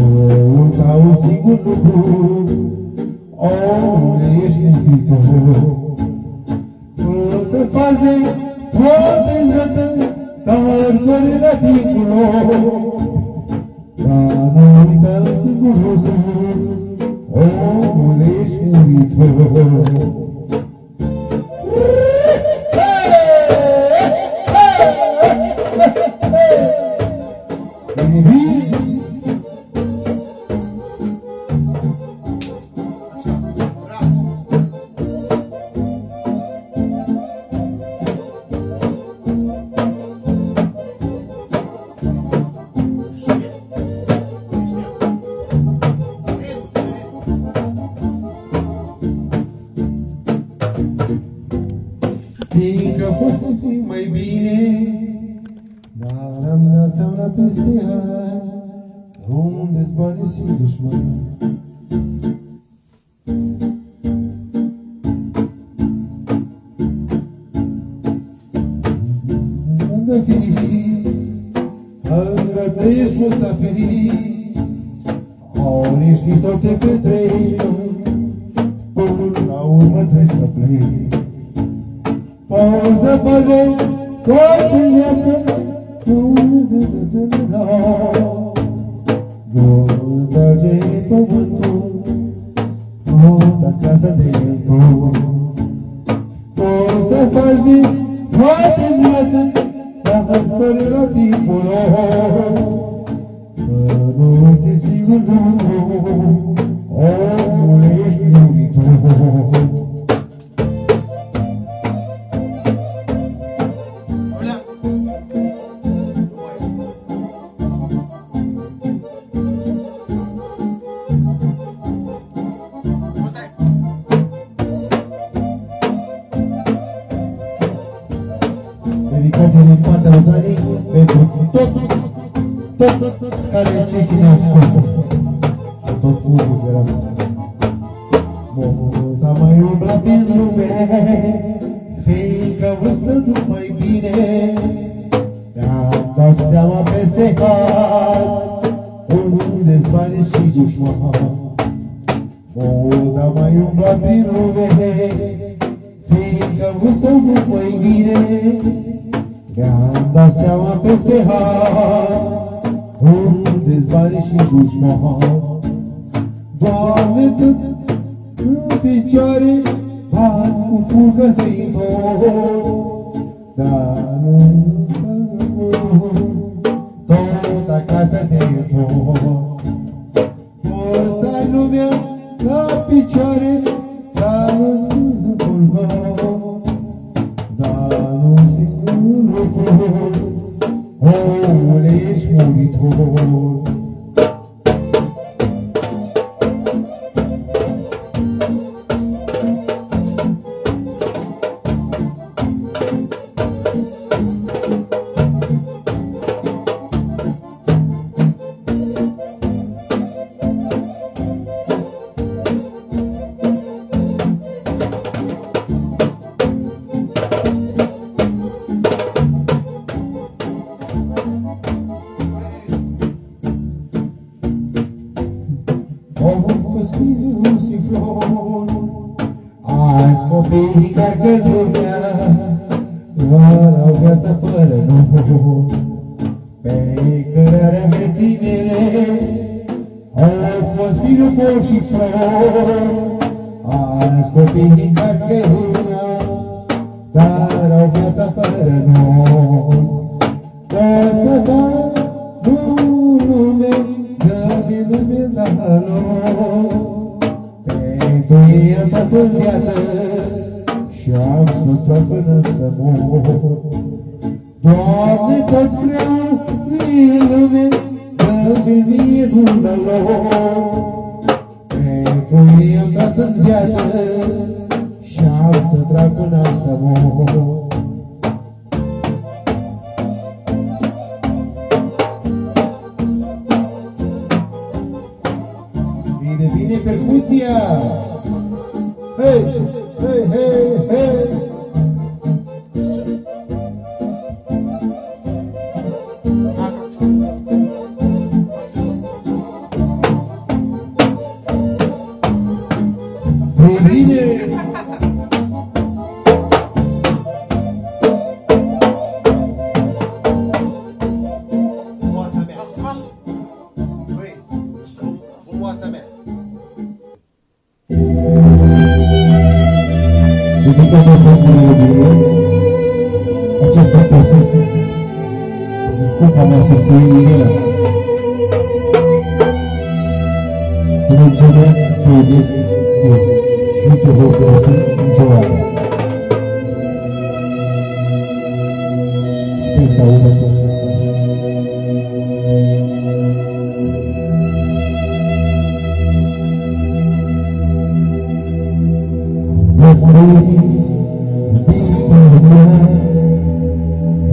òun táwọn sí gbogbo ọ̀hún lè ṣe ìbò. òun tó fàdé wọ́n ti rántí táwọn ìtòrí láti ìkùrọ̀. táwọn táwọn sí عندك Andradez musafiri Oneștii tot te petrei Până la urmă trebuie să pleci Pauză fără tot în viață Gol de pământul Tot acasă de Oh, my God. lume Fii că vrut nu mai bine Mi-am dat seama peste har O spare și dușman Moda mai umbla prin lume Fiindcă vrut să nu mai bine mi Perfutia Hey, hey, hey.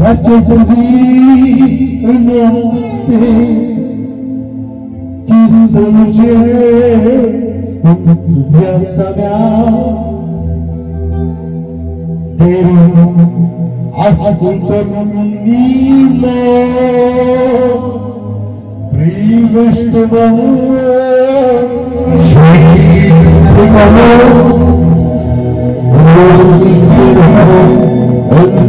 herkes rezil ümmette Düzdürce yapsana Derin aslında nime Priveste bana Şehit bana Allah'ın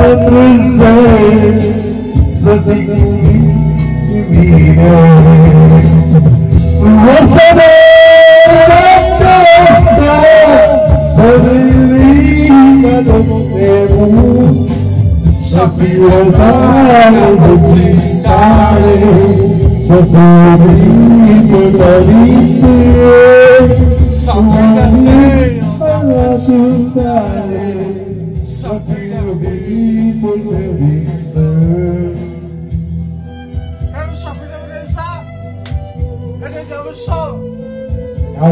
Says, something to me now. Ṣàfihàn bára ló ti dáre, gbogbo orí So,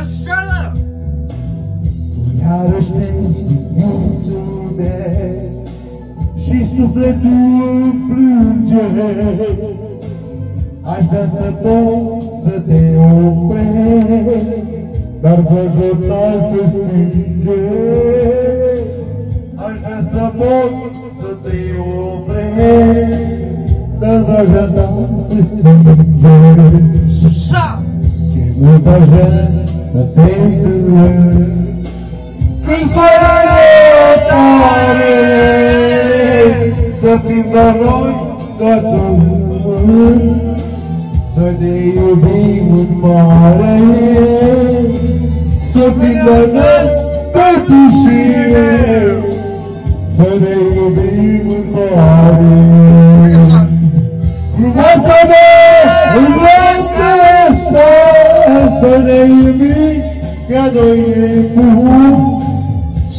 Estrella! Iarăși Și sufletul plânge Aș vrea să pot să te opresc Dar vă jota să strâng Ivanoi Gatohumahum Saneyubihum Maharehim Safikanat Katushirem Saneyubihum Maharehim Kumasana Rantasa Saneyubihum Gatohumahum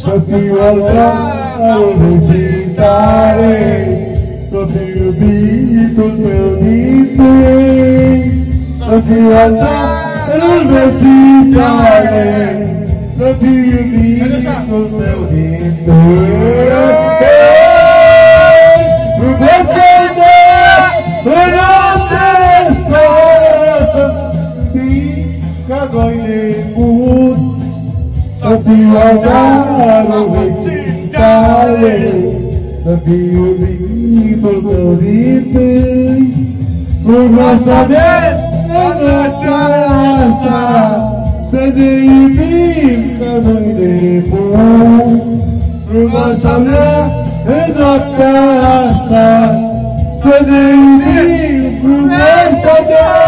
Safikanat Katushirem sobre o bico tão Eu trem. Sofia tá, eu não se falei. não o te tão de trem. Pro você não, eu não te estou. Bica doile por. Sofia tá, eu não te falei. tapi ubi berdorite Rumah sadet anata asa Sedeibi kadang depo Rumah sana anata asa Sedeibi rumah sadet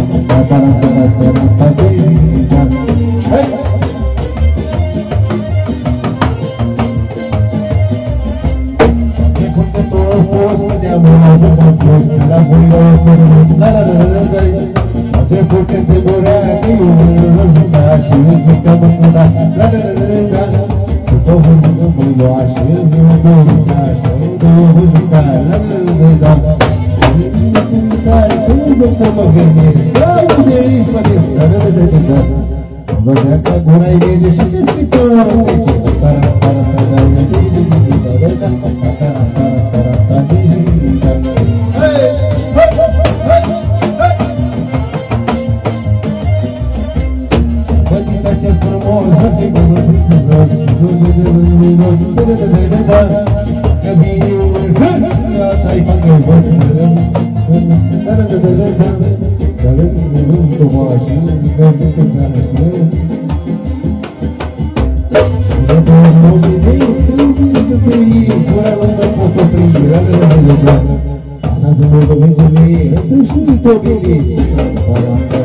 para Thank you.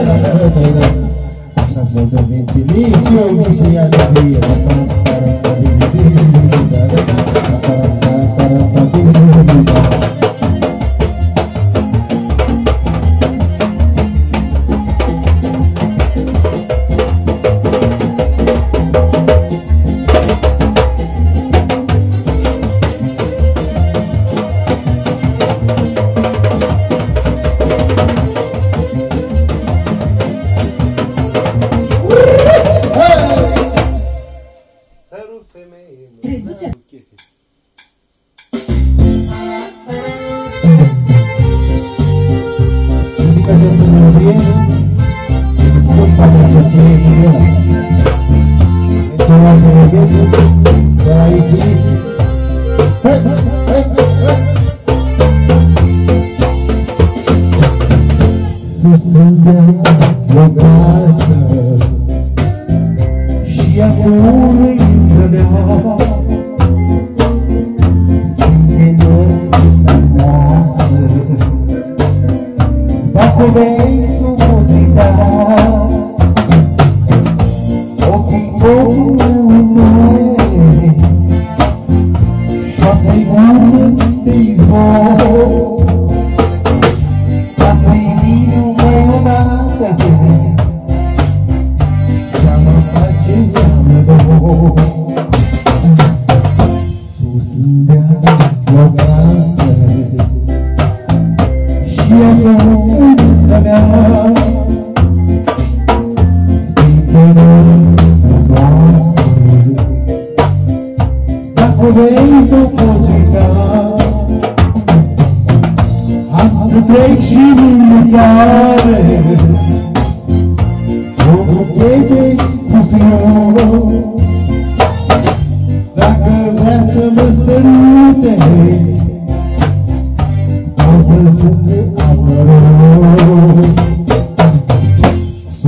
Obrigado. Back away.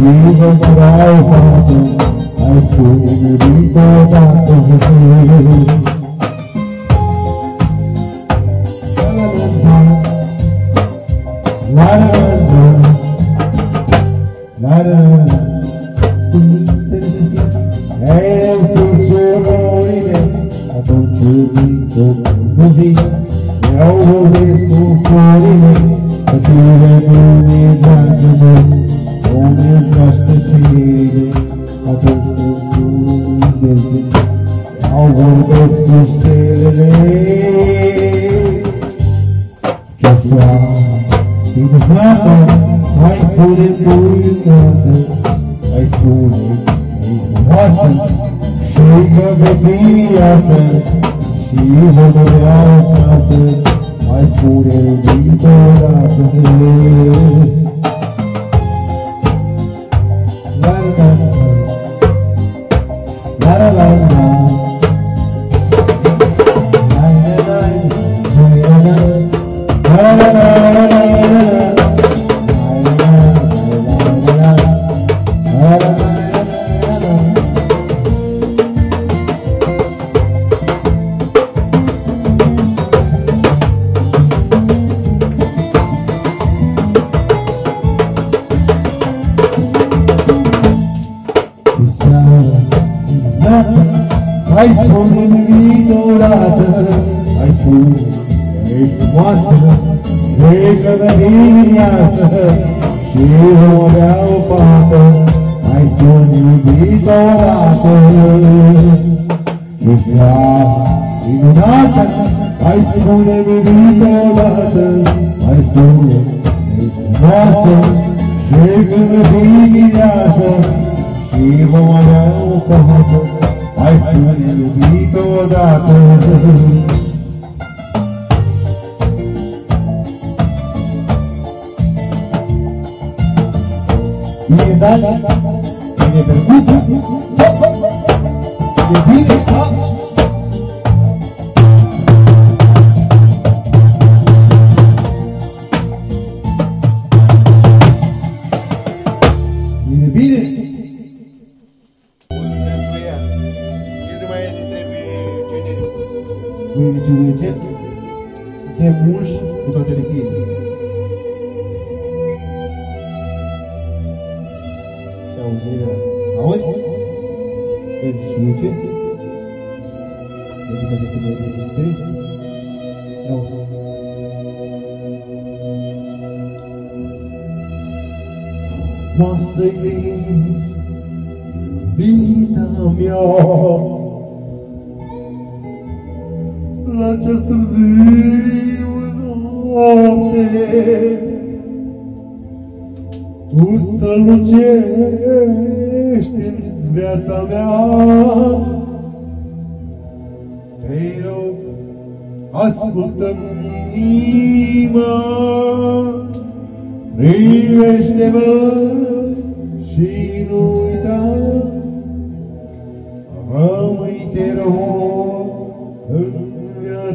Even when I fall, I still believe that I can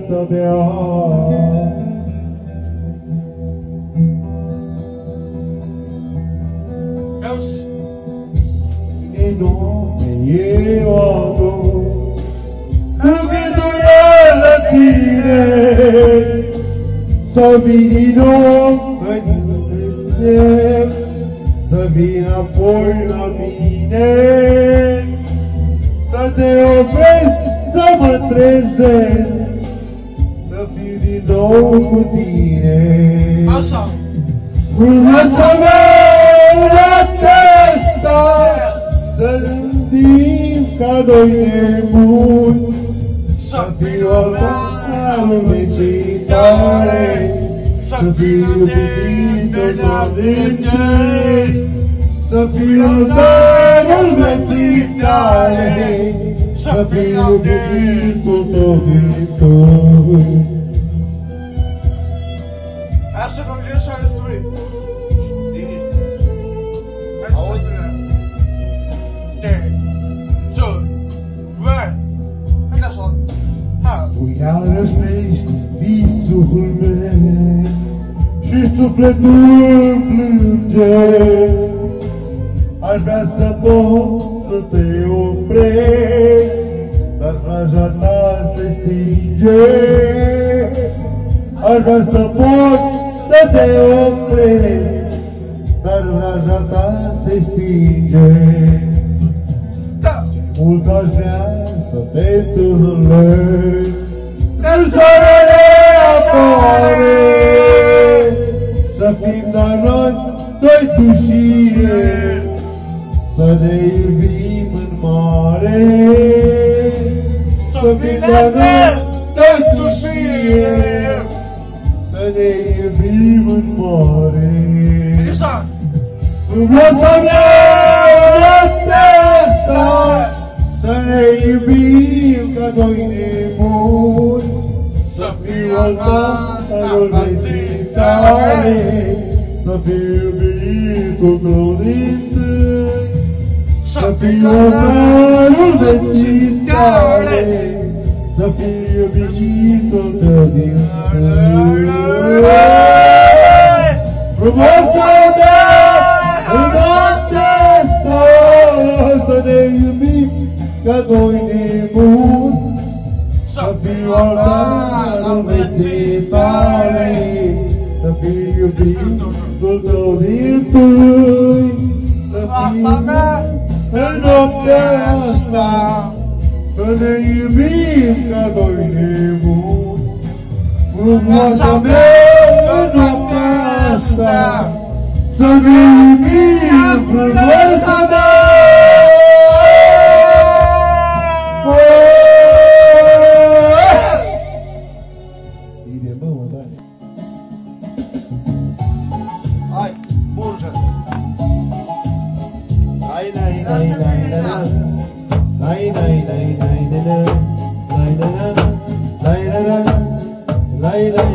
Tobie on. nínú ẹ̀yẹ a Lúbìdú só lọ́kì rẹ̀, sọ̀bì nínú ẹ̀yẹ sọ̀bì nà pọ̀lá mi mine, Sate o vezi să mă trezesc putine Așa să mă la testa Să zâmbim ca doi nebuni Să fiu al lumeții tale Să fiu de pe tine Să fiu al lumeții tale Să fiu de cu tot of the blue, Aș vrea să pot să te oprești, dar fraja ta se stinge. Aș vrea să pot să te oprești, dar vraja ta se stinge. Da. Mult aș vrea să te turnulesc, în soarele apare. داران دای توشیه سنه بی من ماره سبی داران دای توشیه سنه بی من ماره وبصم لتسع سنه بی کدوی نیمون صفی والله البتي تعالي Sapir bico golite Sapio maro de Sapio bico golite Proposta da una testa Sarei mica doini muro Sapio maro de citare Sapio bico É é é Nossa meta não presta, nem brinca dormimos. Nossa meta não presta, nem brinca dormimos. lay lay lay lay lay lay lay lay lay lay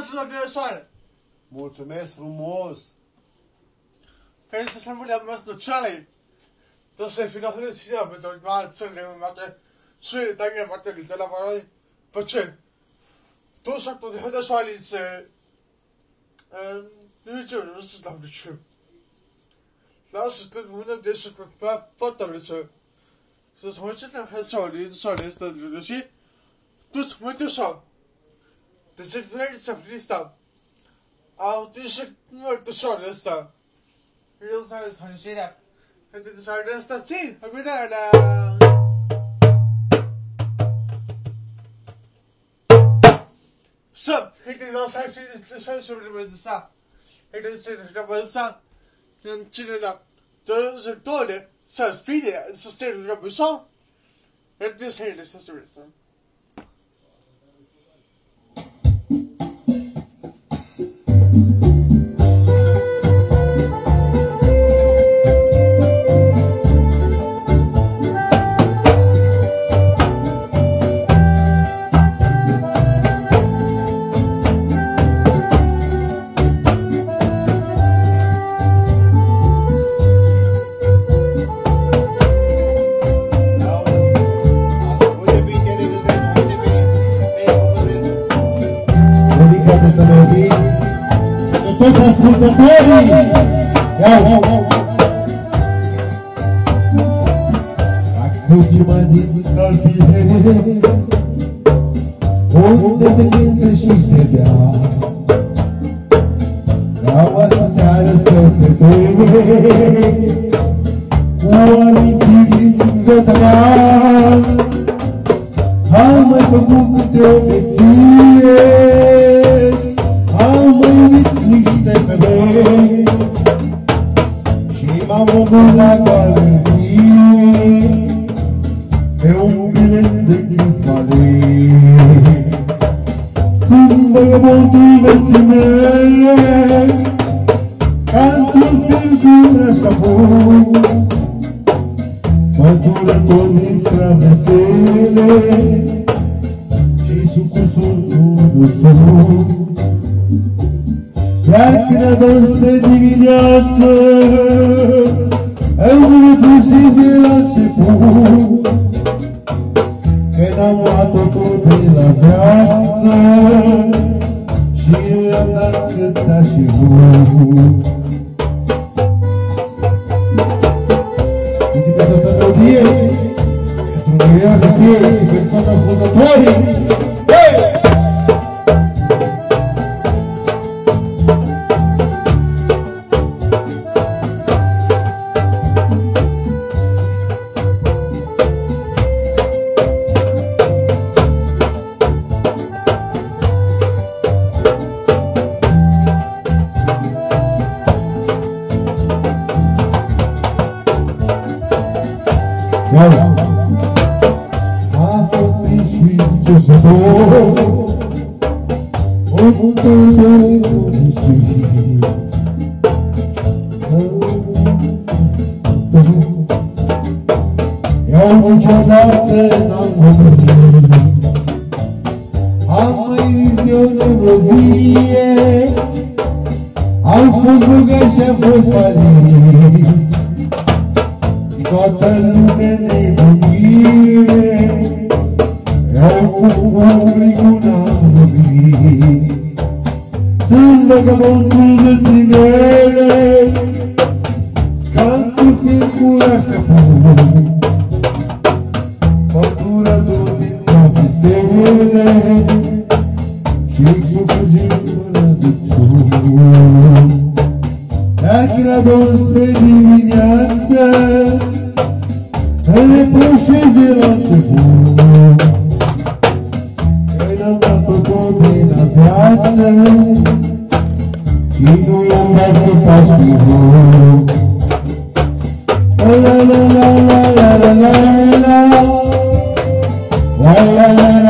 să loc de răsoare. Mulțumesc frumos! Pentru să mă le-am mers ducealei. Då ser vi nog ut här med de här cellgrejerna. Så är det tanken att det lite lavare. Поче. Då sa att det hade så lite... Nu vet jag inte vad som är true. Lasse tog hon av det som var fattavelse. Så som hon känner här så lite så lite så lite. Då som hon inte sa. Destekleriniz yaptıysam, autorismo deshonesta. Real size honesta. And the dishonesta, sí, habinada. Sup, hate those types of dishonesta with the stuff. Hate the dishonesta with the stuff. Then chin up. Those are toilet, so speedy and sustainable result. And this hate is just a result. Bombeiros. aventuras do amor Quando torna entravecer Eis o consumo Iar când de dimineață Îmi refugiz de la început Că n-am luat totul de la viață Și am dat cât aș fi vrut das Every day was to you. Yavrum çatakten anladım Ama ilizyonu Braziye Am fost bugăș, am fost mali Toată lumea nebunire Eu cu publicul vagabond, tu ne t'y la